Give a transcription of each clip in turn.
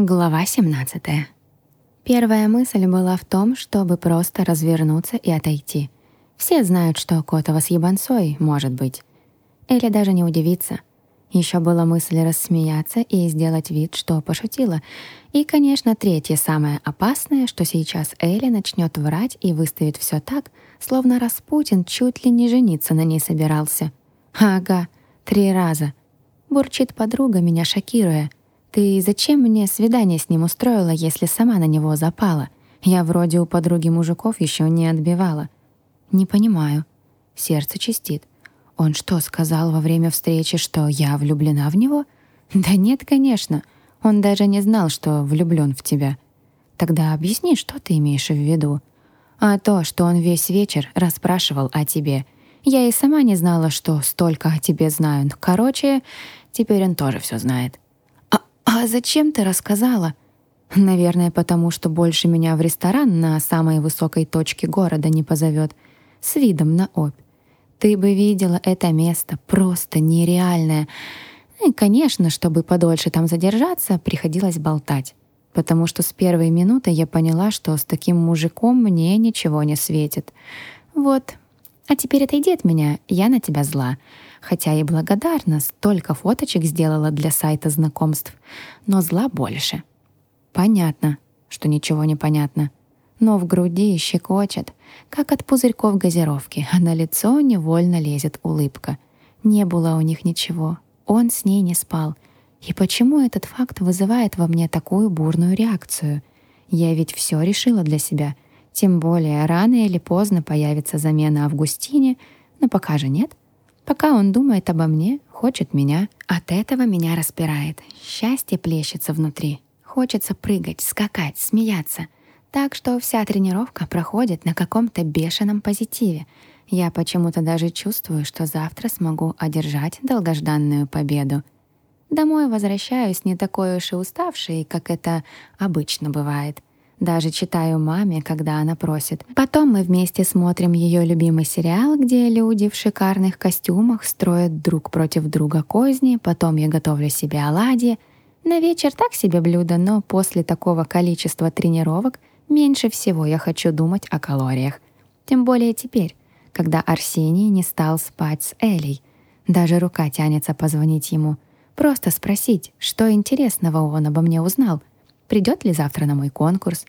Глава 17. Первая мысль была в том, чтобы просто развернуться и отойти. Все знают, что Котова с ебанцой может быть. Эля даже не удивится. Еще была мысль рассмеяться и сделать вид, что пошутила. И, конечно, третье, самое опасное, что сейчас Эля начнет врать и выставит все так, словно Распутин чуть ли не жениться на ней собирался. «Ага, три раза». Бурчит подруга, меня шокируя — «Ты зачем мне свидание с ним устроила, если сама на него запала? Я вроде у подруги мужиков еще не отбивала». «Не понимаю». Сердце чистит. «Он что, сказал во время встречи, что я влюблена в него?» «Да нет, конечно. Он даже не знал, что влюблен в тебя». «Тогда объясни, что ты имеешь в виду?» «А то, что он весь вечер расспрашивал о тебе. Я и сама не знала, что столько о тебе знаю. Короче, теперь он тоже все знает». «А зачем ты рассказала?» «Наверное, потому что больше меня в ресторан на самой высокой точке города не позовет, с видом на Обь. Ты бы видела это место, просто нереальное. И, конечно, чтобы подольше там задержаться, приходилось болтать. Потому что с первой минуты я поняла, что с таким мужиком мне ничего не светит. Вот. А теперь отойди от меня, я на тебя зла хотя и благодарна, столько фоточек сделала для сайта знакомств, но зла больше. Понятно, что ничего не понятно, но в груди щекочет, как от пузырьков газировки, а на лицо невольно лезет улыбка. Не было у них ничего, он с ней не спал. И почему этот факт вызывает во мне такую бурную реакцию? Я ведь все решила для себя. Тем более рано или поздно появится замена Августине, но пока же нет — Пока он думает обо мне, хочет меня. От этого меня распирает. Счастье плещется внутри. Хочется прыгать, скакать, смеяться. Так что вся тренировка проходит на каком-то бешеном позитиве. Я почему-то даже чувствую, что завтра смогу одержать долгожданную победу. Домой возвращаюсь не такой уж и уставшей, как это обычно бывает. Даже читаю маме, когда она просит. Потом мы вместе смотрим ее любимый сериал, где люди в шикарных костюмах строят друг против друга козни. Потом я готовлю себе оладьи. На вечер так себе блюдо, но после такого количества тренировок меньше всего я хочу думать о калориях. Тем более теперь, когда Арсений не стал спать с Элей. Даже рука тянется позвонить ему. Просто спросить, что интересного он обо мне узнал — Придет ли завтра на мой конкурс?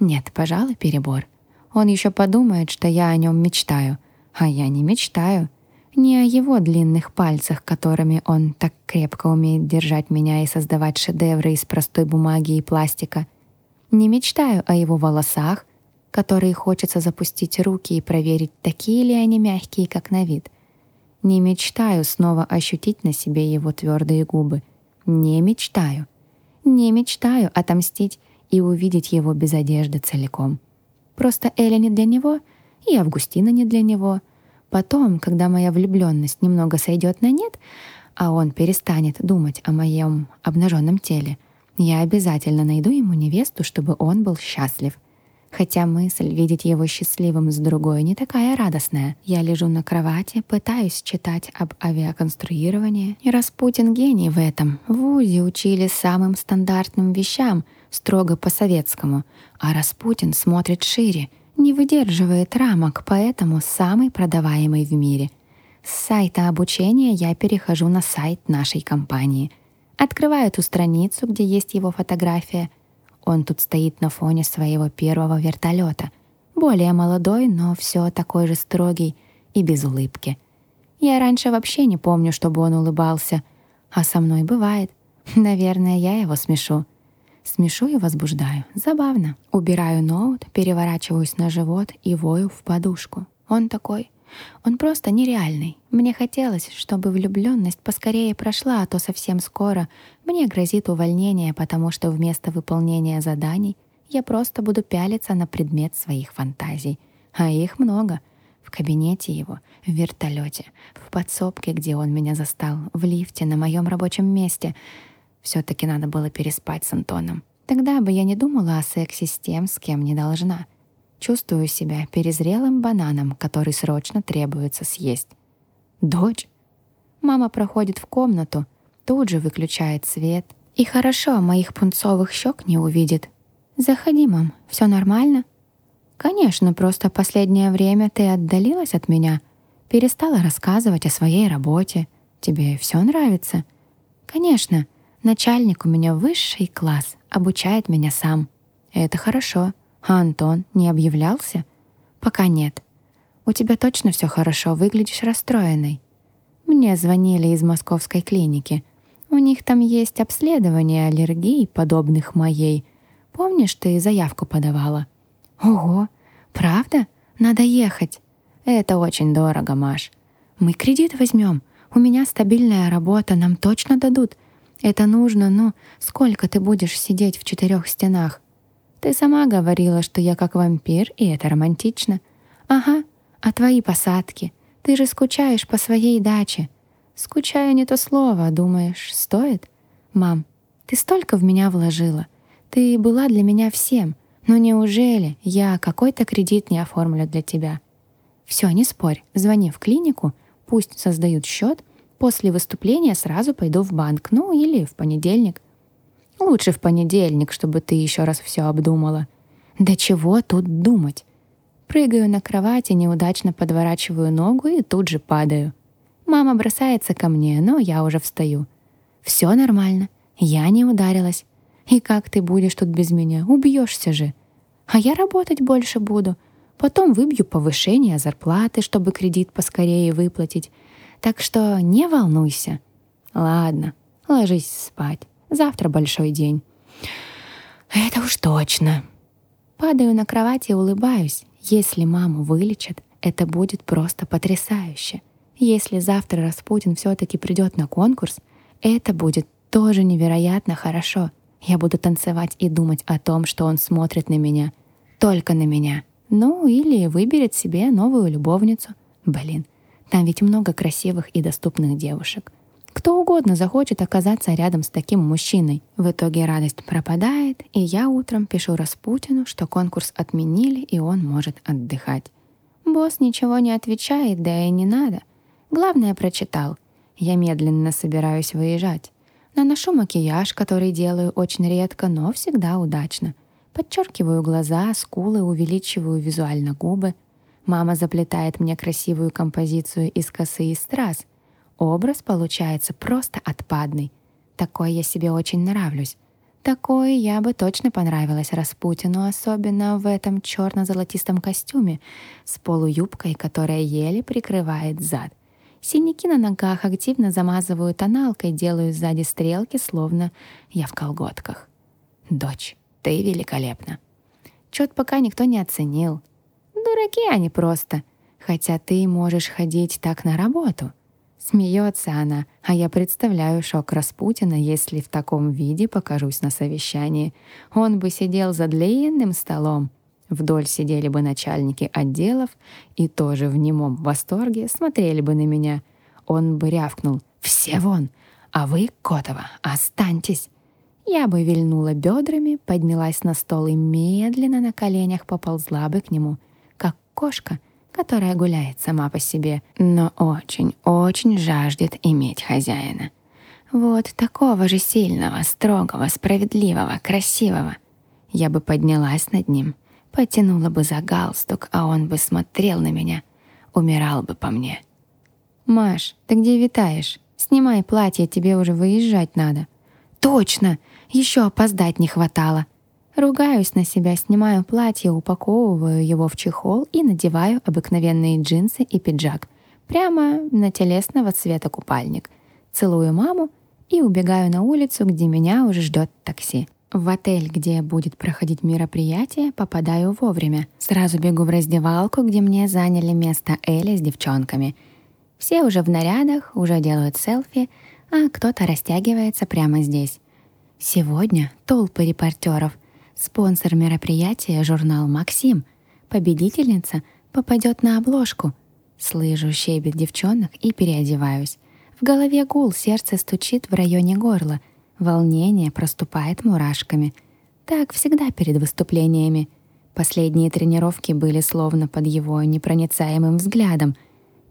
Нет, пожалуй, перебор. Он еще подумает, что я о нем мечтаю. А я не мечтаю. Не о его длинных пальцах, которыми он так крепко умеет держать меня и создавать шедевры из простой бумаги и пластика. Не мечтаю о его волосах, которые хочется запустить руки и проверить, такие ли они мягкие, как на вид. Не мечтаю снова ощутить на себе его твердые губы. Не мечтаю. Не мечтаю отомстить и увидеть его без одежды целиком. Просто Эля не для него, и Августина не для него. Потом, когда моя влюбленность немного сойдет на нет, а он перестанет думать о моем обнаженном теле, я обязательно найду ему невесту, чтобы он был счастлив — Хотя мысль видеть его счастливым с другой не такая радостная. Я лежу на кровати, пытаюсь читать об авиаконструировании. И Распутин гений в этом. В УЗИ учили самым стандартным вещам, строго по-советскому. А Распутин смотрит шире, не выдерживает рамок, поэтому самый продаваемый в мире. С сайта обучения я перехожу на сайт нашей компании. Открываю ту страницу, где есть его фотография — он тут стоит на фоне своего первого вертолета. Более молодой, но все такой же строгий и без улыбки. Я раньше вообще не помню, чтобы он улыбался. А со мной бывает. Наверное, я его смешу. Смешу и возбуждаю. Забавно. Убираю ноут, переворачиваюсь на живот и вою в подушку. Он такой он просто нереальный. Мне хотелось, чтобы влюбленность поскорее прошла, а то совсем скоро мне грозит увольнение, потому что вместо выполнения заданий я просто буду пялиться на предмет своих фантазий. А их много. В кабинете его, в вертолете, в подсобке, где он меня застал, в лифте, на моем рабочем месте. Все-таки надо было переспать с Антоном. Тогда бы я не думала о сексе с тем, с кем не должна. Чувствую себя перезрелым бананом, который срочно требуется съесть. «Дочь?» Мама проходит в комнату, тут же выключает свет И хорошо, моих пунцовых щек не увидит. Заходи, мам, все нормально? Конечно, просто последнее время ты отдалилась от меня, перестала рассказывать о своей работе. Тебе все нравится? Конечно, начальник у меня высший класс, обучает меня сам. Это хорошо. А Антон не объявлялся? Пока нет. У тебя точно все хорошо, выглядишь расстроенной. Мне звонили из московской клиники. У них там есть обследование аллергий, подобных моей. Помнишь, ты заявку подавала? Ого, правда? Надо ехать. Это очень дорого, Маш. Мы кредит возьмем. У меня стабильная работа, нам точно дадут. Это нужно, ну, сколько ты будешь сидеть в четырех стенах? Ты сама говорила, что я как вампир, и это романтично. Ага, а твои посадки? Ты же скучаешь по своей даче. Скучаю не то слово, думаешь, стоит? Мам, ты столько в меня вложила. Ты была для меня всем. Но неужели я какой-то кредит не оформлю для тебя? Все, не спорь, звони в клинику, пусть создают счет, после выступления сразу пойду в банк, ну или в понедельник. Лучше в понедельник, чтобы ты еще раз все обдумала. Да чего тут думать? Прыгаю на кровати, неудачно подворачиваю ногу и тут же падаю. Мама бросается ко мне, но я уже встаю. Все нормально, я не ударилась. И как ты будешь тут без меня? Убьешься же. А я работать больше буду. Потом выбью повышение зарплаты, чтобы кредит поскорее выплатить. Так что не волнуйся. Ладно, ложись спать. Завтра большой день. Это уж точно. Падаю на кровати и улыбаюсь. Если маму вылечат, это будет просто потрясающе. Если завтра Распутин все-таки придет на конкурс, это будет тоже невероятно хорошо. Я буду танцевать и думать о том, что он смотрит на меня. Только на меня. Ну, или выберет себе новую любовницу. Блин, там ведь много красивых и доступных девушек. Кто угодно захочет оказаться рядом с таким мужчиной. В итоге радость пропадает, и я утром пишу Распутину, что конкурс отменили, и он может отдыхать. Босс ничего не отвечает, да и не надо. Главное, прочитал. Я медленно собираюсь выезжать. Наношу макияж, который делаю очень редко, но всегда удачно. Подчеркиваю глаза, скулы, увеличиваю визуально губы. Мама заплетает мне красивую композицию из косы и страз — Образ получается просто отпадный. Такой я себе очень нравлюсь. Такой я бы точно понравилась Распутину, особенно в этом черно-золотистом костюме с полуюбкой, которая еле прикрывает зад. Синяки на ногах активно замазываю тоналкой, делаю сзади стрелки, словно я в колготках. «Дочь, ты великолепна!» Чет пока никто не оценил. Дураки они просто. Хотя ты можешь ходить так на работу. Смеется она, а я представляю шок Распутина, если в таком виде покажусь на совещании. Он бы сидел за длинным столом. Вдоль сидели бы начальники отделов и тоже в немом восторге смотрели бы на меня. Он бы рявкнул «Все вон! А вы, Котова, останьтесь!» Я бы вильнула бедрами, поднялась на стол и медленно на коленях поползла бы к нему, как кошка — которая гуляет сама по себе, но очень-очень жаждет иметь хозяина. Вот такого же сильного, строгого, справедливого, красивого. Я бы поднялась над ним, потянула бы за галстук, а он бы смотрел на меня, умирал бы по мне. «Маш, ты где витаешь? Снимай платье, тебе уже выезжать надо». «Точно! Еще опоздать не хватало!» Ругаюсь на себя, снимаю платье, упаковываю его в чехол и надеваю обыкновенные джинсы и пиджак. Прямо на телесного цвета купальник. Целую маму и убегаю на улицу, где меня уже ждет такси. В отель, где будет проходить мероприятие, попадаю вовремя. Сразу бегу в раздевалку, где мне заняли место Эли с девчонками. Все уже в нарядах, уже делают селфи, а кто-то растягивается прямо здесь. Сегодня толпы репортеров — Спонсор мероприятия — журнал «Максим». Победительница попадет на обложку. Слышу щебет девчонок и переодеваюсь. В голове гул, сердце стучит в районе горла. Волнение проступает мурашками. Так всегда перед выступлениями. Последние тренировки были словно под его непроницаемым взглядом.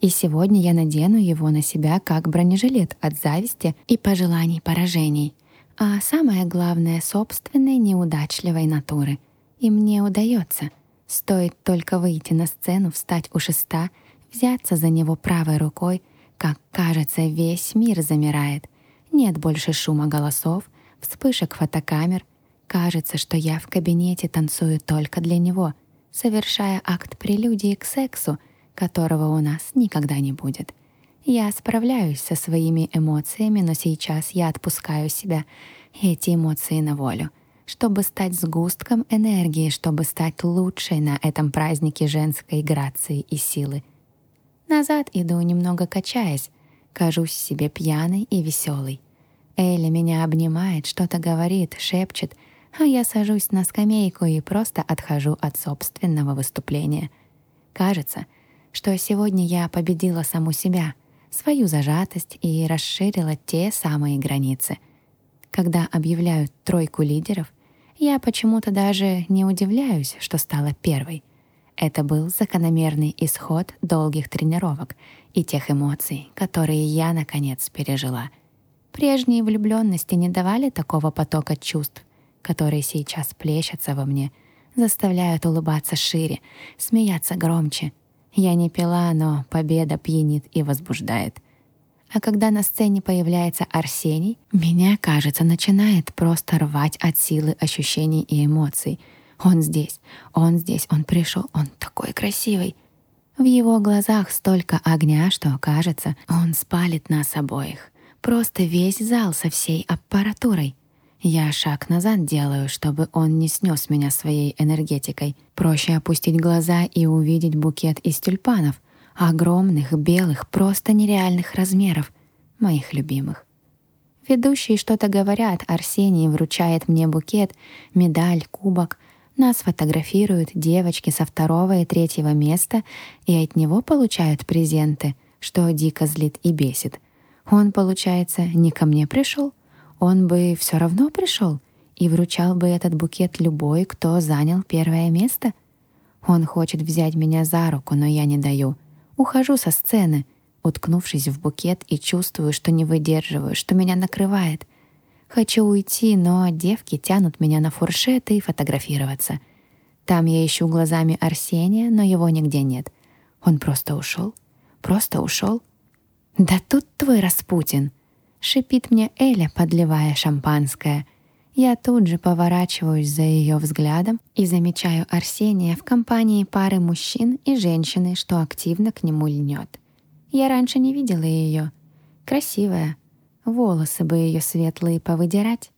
И сегодня я надену его на себя как бронежилет от зависти и пожеланий поражений — а самое главное — собственной неудачливой натуры. И мне удается. Стоит только выйти на сцену, встать у шеста, взяться за него правой рукой, как, кажется, весь мир замирает. Нет больше шума голосов, вспышек фотокамер. Кажется, что я в кабинете танцую только для него, совершая акт прелюдии к сексу, которого у нас никогда не будет. Я справляюсь со своими эмоциями, но сейчас я отпускаю себя, эти эмоции на волю, чтобы стать сгустком энергии, чтобы стать лучшей на этом празднике женской грации и силы. Назад иду, немного качаясь, кажусь себе пьяной и веселой. Эля меня обнимает, что-то говорит, шепчет, а я сажусь на скамейку и просто отхожу от собственного выступления. Кажется, что сегодня я победила саму себя — свою зажатость и расширила те самые границы. Когда объявляют тройку лидеров, я почему-то даже не удивляюсь, что стала первой. Это был закономерный исход долгих тренировок и тех эмоций, которые я, наконец, пережила. Прежние влюбленности не давали такого потока чувств, которые сейчас плещутся во мне, заставляют улыбаться шире, смеяться громче — я не пила, но победа пьянит и возбуждает. А когда на сцене появляется Арсений, меня, кажется, начинает просто рвать от силы ощущений и эмоций. Он здесь, он здесь, он пришел, он такой красивый. В его глазах столько огня, что, кажется, он спалит нас обоих. Просто весь зал со всей аппаратурой — я шаг назад делаю, чтобы он не снес меня своей энергетикой. Проще опустить глаза и увидеть букет из тюльпанов, огромных, белых, просто нереальных размеров, моих любимых. Ведущие что-то говорят, Арсений вручает мне букет, медаль, кубок. Нас фотографируют девочки со второго и третьего места и от него получают презенты, что дико злит и бесит. Он, получается, не ко мне пришел, он бы все равно пришел и вручал бы этот букет любой, кто занял первое место. Он хочет взять меня за руку, но я не даю. Ухожу со сцены, уткнувшись в букет и чувствую, что не выдерживаю, что меня накрывает. Хочу уйти, но девки тянут меня на фуршеты и фотографироваться. Там я ищу глазами Арсения, но его нигде нет. Он просто ушел, просто ушел. Да тут твой Распутин — шипит мне Эля, подливая шампанское. Я тут же поворачиваюсь за ее взглядом и замечаю Арсения в компании пары мужчин и женщины, что активно к нему льнет. Я раньше не видела ее. Красивая. Волосы бы ее светлые повыдирать.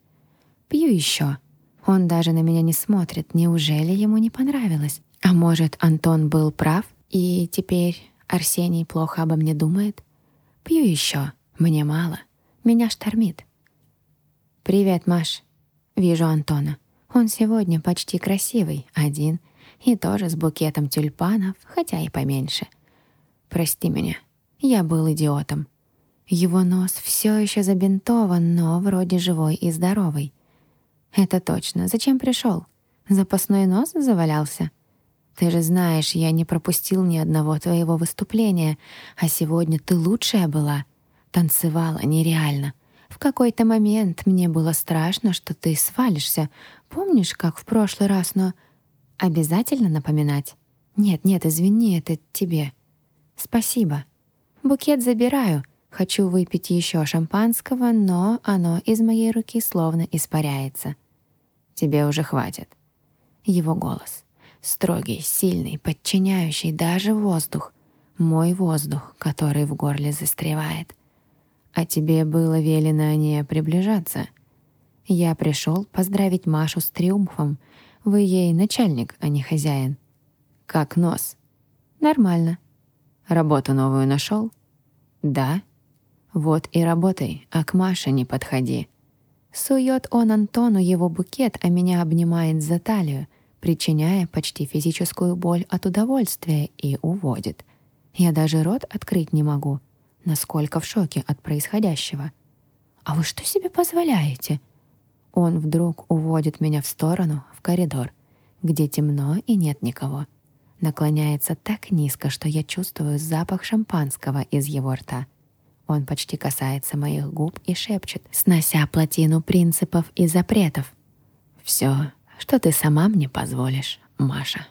Пью еще. Он даже на меня не смотрит. Неужели ему не понравилось? А может, Антон был прав, и теперь Арсений плохо обо мне думает? Пью еще. Мне мало. Меня штормит. «Привет, Маш». Вижу Антона. Он сегодня почти красивый, один, и тоже с букетом тюльпанов, хотя и поменьше. Прости меня, я был идиотом. Его нос все еще забинтован, но вроде живой и здоровый. Это точно. Зачем пришел? Запасной нос завалялся? Ты же знаешь, я не пропустил ни одного твоего выступления, а сегодня ты лучшая была танцевала нереально. В какой-то момент мне было страшно, что ты свалишься. Помнишь, как в прошлый раз, но... Обязательно напоминать? Нет, нет, извини, это тебе. Спасибо. Букет забираю. Хочу выпить еще шампанского, но оно из моей руки словно испаряется. Тебе уже хватит. Его голос. Строгий, сильный, подчиняющий даже воздух. Мой воздух, который в горле застревает. А тебе было велено не приближаться. Я пришел поздравить Машу с триумфом. Вы ей начальник, а не хозяин. Как нос? Нормально. Работу новую нашел? Да. Вот и работай, а к Маше не подходи. Сует он Антону его букет, а меня обнимает за талию, причиняя почти физическую боль от удовольствия и уводит. Я даже рот открыть не могу — насколько в шоке от происходящего. «А вы что себе позволяете?» Он вдруг уводит меня в сторону, в коридор, где темно и нет никого. Наклоняется так низко, что я чувствую запах шампанского из его рта. Он почти касается моих губ и шепчет, снося плотину принципов и запретов. «Все, что ты сама мне позволишь, Маша».